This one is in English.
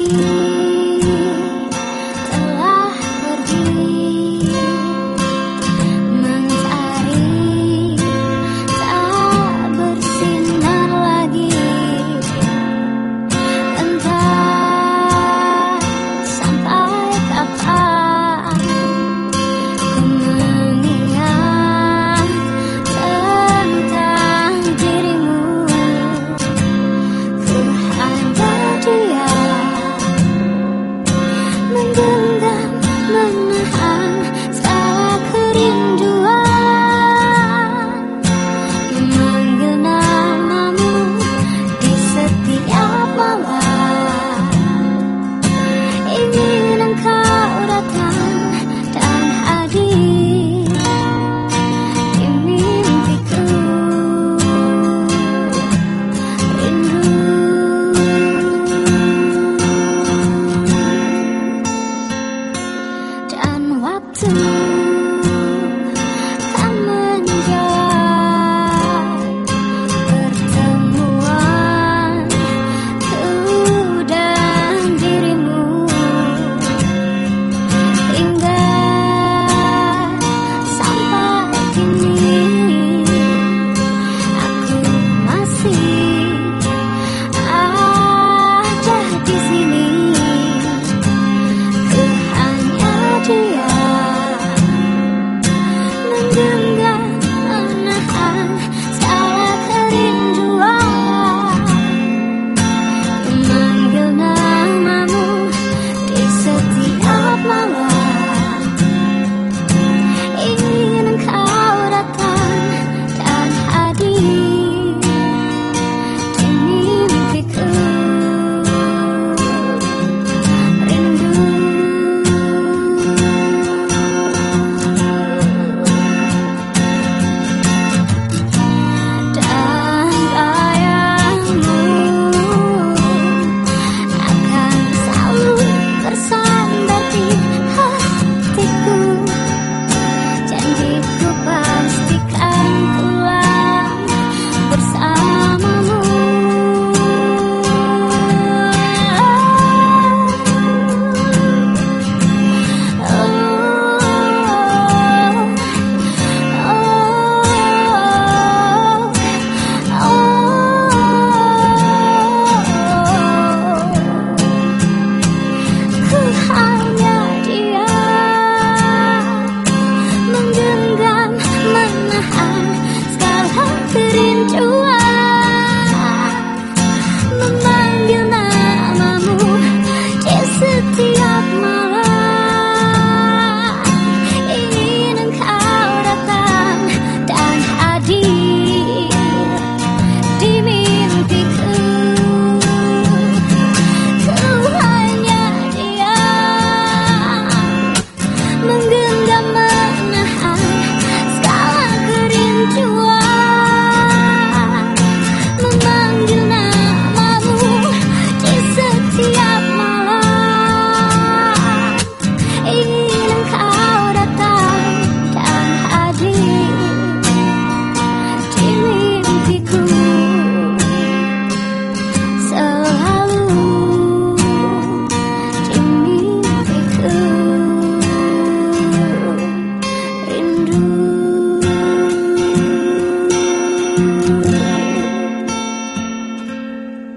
aquí.